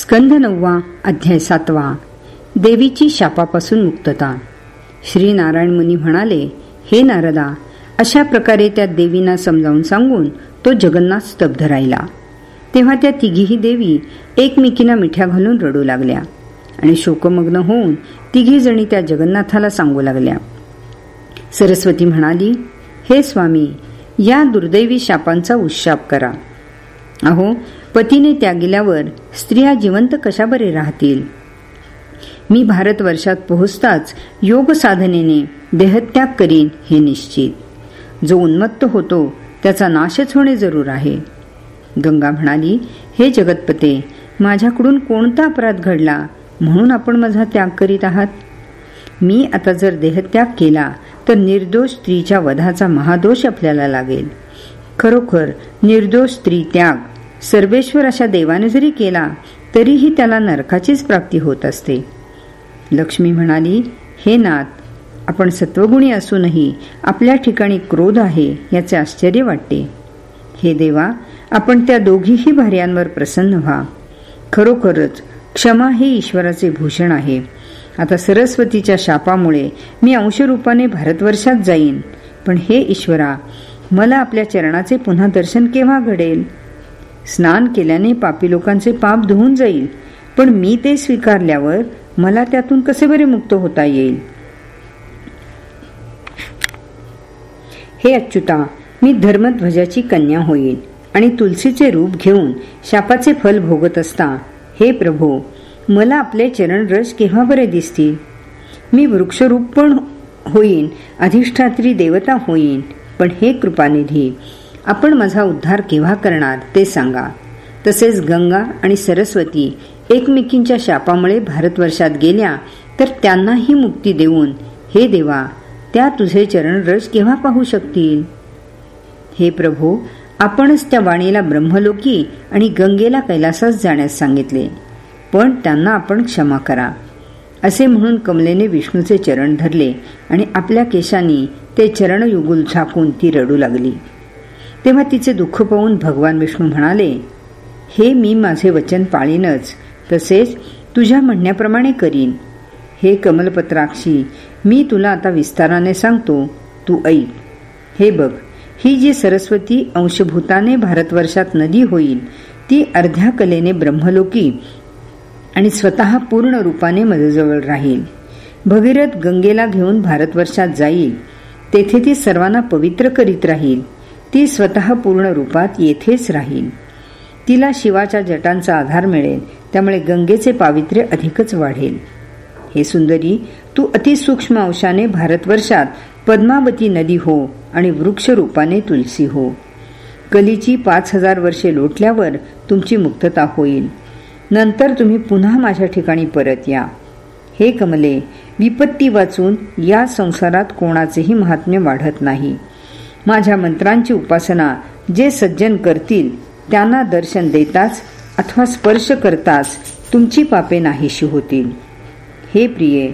स्कंध नववा अध्याय सातवा. देवीची शापापासून मुक्तता. श्री नारायण मुनी म्हणाले हे नारदा अशा प्रकारे त्या देवींना समजावून सांगून तो जगन्नाथ स्तब्ध राहिला. तेव्हा त्या तिघीही देवी एकमेकींना मिठ्या घालून रडू लागल्या आणि शोकमग्न होऊन तिघी जणी त्या जगन्नाथाला सांगू लागल्या. सरस्वती म्हणाली हे स्वामी या दुर्दैवी शापांचा उशाप करा. अहो पतीने त्यागिल्यावर स्त्रिया जिवंत कशा बरे राहतील? मी भारतवर्षात पोहोचताच योग साधनेने देहत्याग करीन हे निश्चित. जो उन्मत्त होतो त्याचा नाशच होणे जरूर आहे. गंगा म्हणाली हे जगतपते माझ्याकडून कोणता अपराध घडला म्हणून आपण माझा त्याग करीत आहात? मी आता जर देहत्याग केला तर निर्दोष स्त्रीच्या वधाचा महादोष आपल्याला लागेल. खरोखर निर्दोष स्त्री त्याग सर्वेश्वर अशा देवाने जरी केला तरीही त्याला नरकाचीच प्राप्ती होत असते. लक्ष्मी म्हणाली हे नाथ आपण सत्वगुणी असूनही आपल्या ठिकाणी क्रोध आहे याचे आश्चर्य वाटते. हे देवा आपण त्या दोघीही भार्यांवर प्रसन्न व्हा. खरोखरच क्षमा हे ईश्वराचे भूषण आहे. आता सरस्वतीच्या शापामुळे मी अंशरूपाने भारतवर्षात जाईन. पण हे ईश्वरा मला आपल्या चरणाचे पुन्हा दर्शन केव्हा घडेल? स्नान केल्याने पापी लोकांचे पाप धुवून जाईल. पण मी ते स्वीकारल्यावर मला त्यातून कसे बरे मुक्त होता येईल? हे अच्युता मी धर्मध्वजाची कन्या होईल आणि तुलसीचे रूप घेऊन शापाचे फल भोगत असता. हे प्रभो मला आपले चरण रस केव्हा बरे दिसतील? मी वृक्षरूप पण होईन अधिष्ठात्री देवता होईन पण हे कृपानिधी आपण माझा उद्धार केव्हा करणार ते सांगा. तसेच गंगा आणि सरस्वती एकमेकींच्या शापामुळे भारतवर्षात गेल्या तर त्यांनाही मुक्ती देऊन हे देवा त्या तुझे चरणरज केव्हा पाहू शकतील? हे प्रभू आपणच त्या वाणीला ब्रह्मलोकी आणि गंगेला कैलासास जाण्यास सांगितले पण त्यांना आपण क्षमा करा. असे म्हणून कमलेने विष्णूचे चरण धरले आणि आपल्या केशांनी ते चरणयुगुल झाकून ती रडू लागली. तेव्हा तिचे दुःख पाहून भगवान विष्णू म्हणाले हे मी माझे वचन पाळीनच. तसेच तुझ्या म्हणण्याप्रमाणे करीन. हे कमलपत्राक्षी मी तुला आता विस्ताराने सांगतो. तू ऐक. हे बघ ही जी सरस्वती अंशभूताने भारतवर्षात नदी होईल ती अर्ध्या कलेने ब्रह्मलोकी आणि स्वतः पूर्ण रूपाने मजजवळ राहील. भगीरथ गंगेला घेऊन भारतवर्षात जाईल. तेथे ती सर्वांना पवित्र करीत राहील. ती स्वतः पूर्ण रूपात येथेच राहील. तिला शिवाच्या जटांचा आधार मिळेल त्यामुळे गंगेचे पावित्र्य अधिकच वाढेल. हे सुंदरी तू अतिसूक्ष्म अंशाने भारतवर्षात पद्मावती नदी हो आणि वृक्ष रूपाने तुलसी हो. कलीची पाच हजार वर्षे लोटल्यावर तुमची मुक्तता होईल. नंतर तुम्ही पुन्हा माझ्या ठिकाणी परत या. हे कमले विपत्ती वाचून या संसारात कोणाचेही महात्म्य वाढत नाही. माझ्या मंत्रांची उपासना जे सज्जन करतील त्यांना दर्शन देताच अथवा स्पर्श करताच तुमची पापे नाहीशी होतील. हे प्रिये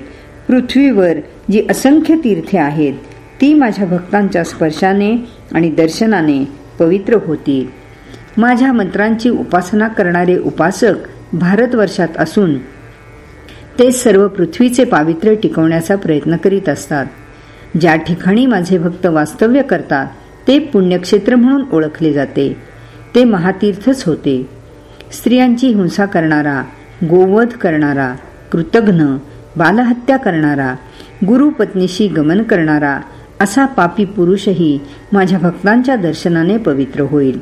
पृथ्वीवर जी असंख्य तीर्थे आहेत ती माझ्या भक्तांच्या स्पर्शाने आणि दर्शनाने पवित्र होतील. माझ्या मंत्रांची उपासना करणारे उपासक भारतवर्षात असून ते सर्व पृथ्वीचे पावित्र्य टिकवण्याचा प्रयत्न करीत असतात. ज्या ठिकाणी माझे भक्त वास्तव्य करतात ते पुण्यक्षेत्र म्हणून ओळखले जाते. ते महातीर्थच होते. स्त्रियांची हिंसा करणारा गोवध करणारा कृतघ्न बालहत्या करणारा गुरुपत्नीशी गमन करणारा असा पापी पुरुषही माझ्या भक्तांच्या दर्शनाने पवित्र होईल.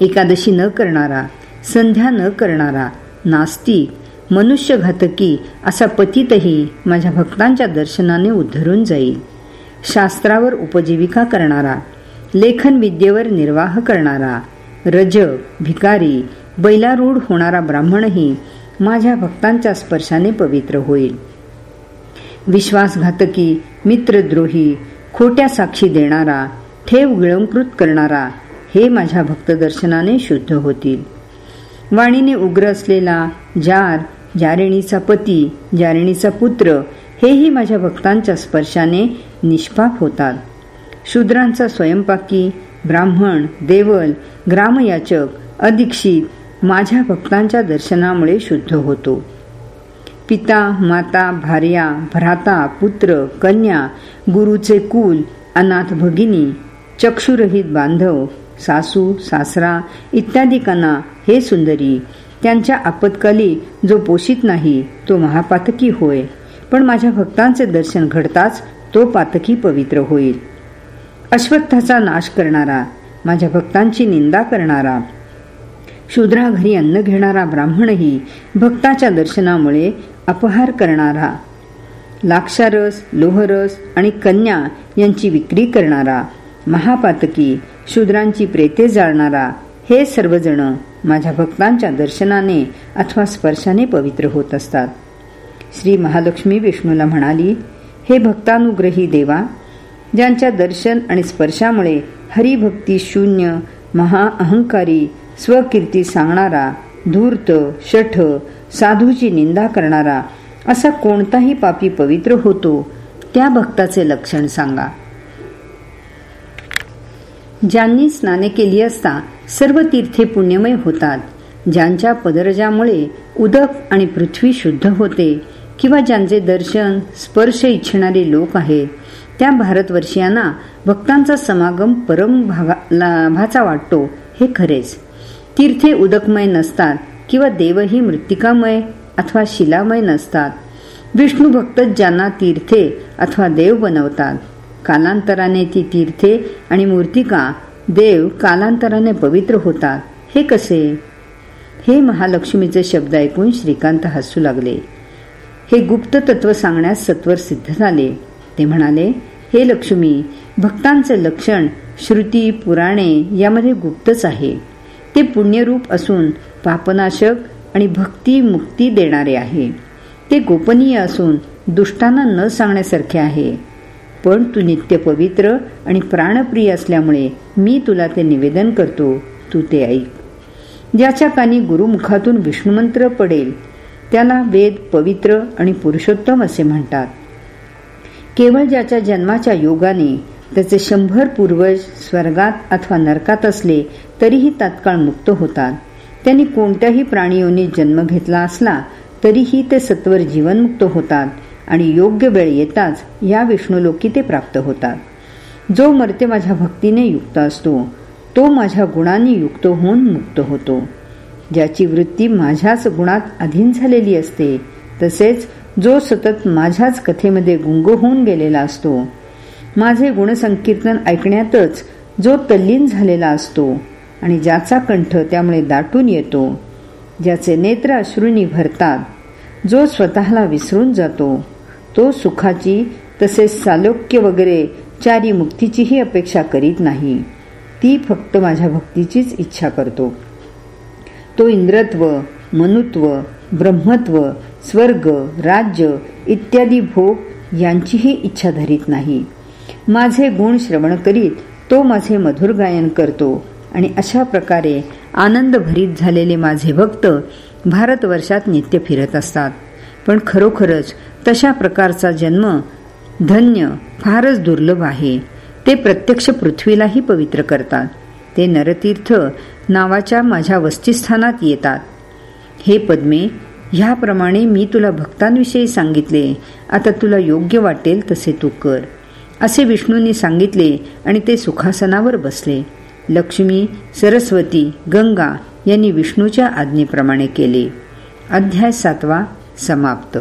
एकादशी न करणारा संध्या न करणारा नास्तिक मनुष्यघातकी असा पतीतही माझ्या भक्तांच्या दर्शनाने उद्धरून जाईल. शास्त्रावर उपजीविका करणारा लेखन विद्येवर निर्वाह करणारा रज भिकारी बैलारूढ होणारा ब्राह्मणही माझ्या भक्तांच्या स्पर्शाने पवित्र होईल. विश्वासघातकी मित्रद्रोही खोट्या साक्षी देणारा ठेव गिळंकृत करणारा हे माझ्या भक्तदर्शनाने शुद्ध होतील. वाणीने उग्र असलेला जार जारिणीचा पती जारिणीचा पुत्र हेही माझ्या भक्तांच्या स्पर्शाने निष्पाप होतात. शूद्रांचा स्वयंपाकी ब्राह्मण देवल ग्रामयाचक अदीक्षित माझ्या भक्तांच्या दर्शनामुळे शुद्ध होतो. पिता माता भार्या भ्राता पुत्र कन्या गुरुचे कुल अनाथ भगिनी चक्षुरहित बांधव सासू सासरा इत्यादिकांना हे सुंदरी त्यांच्या आपत्काली जो पोषित नाही तो महापातकी होय. पण माझ्या भक्तांचे दर्शन घडताच तो पातकी पवित्र होईल. अश्वत्थाचा नाश करणारा माझ्या भक्तांची निंदा करणारा शूद्रा घरी अन्न घेणारा ब्राह्मणही भक्ताच्या दर्शनामुळे अपहार करणारा लाक्षारस लोहरस आणि कन्या यांची विक्री करणारा महापातकी शूद्रांची प्रेते जाळणारा हे सर्वजण माझ्या भक्तांच्या दर्शनाने अथवा स्पर्शाने पवित्र होत असतात. श्री महालक्ष्मी विष्णूला म्हणाली हे भक्तानुग्रही देवा ज्यांच्या दर्शन आणि स्पर्शामुळे हरिभक्ती शून्य महाअहंकारी स्वकीर्ती सांगणारा धूर्त शठ साधूची निंदा करणारा असा कोणताही पापी पवित्र होतो त्या भक्ताचे लक्षण सांगा. ज्यांनी स्नाने केली असता सर्व तीर्थे पुण्यमय होतात. ज्यांच्या पदरजामुळे उदक आणि पृथ्वी शुद्ध होते किंवा ज्यांचे दर्शन स्पर्श इच्छिणारे लोक आहेत त्या भारतवर्षीयांना भक्तांचा समागम परम लाभाचा वाटतो हे खरेच. तीर्थे उदकमय नसतात किंवा देवही मृत्तिकामय अथवा शिलामय नसतात. विष्णू भक्त ज्यांना तीर्थे अथवा देव बनवतात. कालांतराने ती तीर्थे आणि मूर्तिका देव कालांतराने पवित्र होतात. हे कसे? हे महालक्ष्मीचे शब्द ऐकून श्रीकांत हसू लागले. हे गुप्त तत्व सांगण्यास सत्वर सिद्ध झाले. ते म्हणाले हे लक्ष्मी भक्तांचे लक्षण श्रुती पुराणे यामध्ये गुप्तच आहे. ते पुण्यरूप असून पापनाशक आणि भक्ती मुक्ती देणारे आहे. ते गोपनीय असून दुष्टांना न सांगण्यासारखे आहे. पण तू नित्य पवित्र आणि प्राणप्रिय असल्यामुळे मी तुला ते निवेदन करतो. तू ते ऐक. ज्याच्या कानी गुरुमुखातून विष्णुमंत्र पडेल त्याला वेद पवित्र आणि पुरुषोत्तम असे म्हणतात. केवळ ज्याच्या जन्माच्या योगाने त्याचे शंभर पूर्वज स्वर्गात अथवा नरकात असले तरीही तात्काळ मुक्त होतात. त्यांनी कोणत्याही प्राणीयोनी जन्म घेतला असला तरीही ते सत्वर जीवनमुक्त होतात. आणि योग्य वेळ येताच या विष्णुलोकी ते प्राप्त होतात. जो मर्ते माझ्या भक्तीने युक्त असतो तो माझ्या गुणांनी युक्त होऊन मुक्त होतो. ज्याची वृत्ती माझ्याच गुणात अधीन झालेली असते तसेच जो सतत माझ्याच कथेमध्ये गुंग होऊन गेलेला असतो. माझे गुणसंकीर्तन ऐकण्यातच जो तल्लीन झालेला असतो आणि ज्याचा कंठ त्यामुळे दाटून येतो ज्याचे नेत्र अश्रूंनी भरतात जो स्वतःला विसरून जातो. तो सुखाची तसेच सालोक्य वगैरे चारी मुक्तीचीही अपेक्षा करीत नाही. ती फक्त माझ्या भक्तीचीच इच्छा करतो. तो इंद्रत्व मनुत्व ब्रह्मत्व स्वर्ग राज्य इत्यादी भोग यांचीही इच्छा धरीत नाही. माझे गुण श्रवण करीत तो माझे मधुर गायन करतो आणि अशा प्रकारे आनंद भरीत झालेले माझे भक्त भारतवर्षात नित्य फिरत असतात. पण खरोखरच तशा प्रकारचा जन्म धन्य फारच दुर्लभ आहे. ते प्रत्यक्ष पृथ्वीलाही पवित्र करतात. ते नरतीर्थ नावाच्या माझ्या वस्तीस्थानात येतात. हे पद्मे ह्याप्रमाणे मी तुला भक्तांविषयी सांगितले. आता तुला योग्य वाटेल तसे तू कर. असे विष्णूंनी सांगितले आणि ते सुखासनावर बसले. लक्ष्मी सरस्वती गंगा यांनी विष्णूच्या आज्ञेप्रमाणे केले. अध्याय सातवा समाप्त.